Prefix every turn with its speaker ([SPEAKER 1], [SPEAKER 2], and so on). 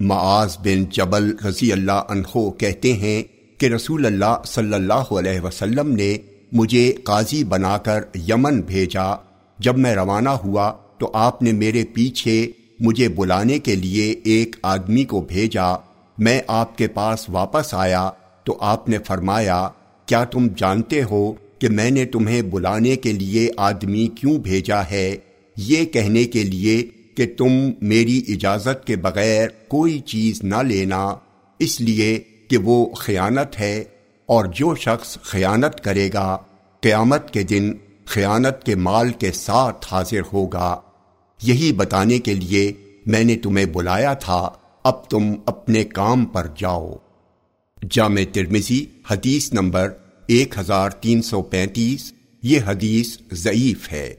[SPEAKER 1] معاذ بن جبل رضی اللہ عنہ کہتے ہیں کہ رسول اللہ صلی اللہ علیہ وسلم نے مجھے قاضی بنا کر یمن بھیجا۔ جب میں روانہ ہوا تو آپ نے میرے پیچھے مجھے بلانے کے لیے ایک آدمی کو بھیجا۔ میں آپ کے پاس واپس آیا تو آپ نے فرمایا، کیا تم جانتے ہو کہ میں نے تمہیں بلانے کے لیے آدمی کیوں بھیجا ہے؟ یہ کہنے کے لیے کہ تم میری اجازت کے بغیر کوئی چیز نہ لینا، اس لیے کہ وہ خیانت ہے اور جو شخص خیانت کرے گا، قیامت کے دن خیانت کے مال کے ساتھ حاضر ہوگا۔ یہی بتانے کے لیے میں نے تمہیں بلایا تھا، اب تم اپنے کام پر جاؤ۔ جامع ترمزی حدیث نمبر ایک ہزار تین سو پینتیس، یہ حدیث ضعیف ہے۔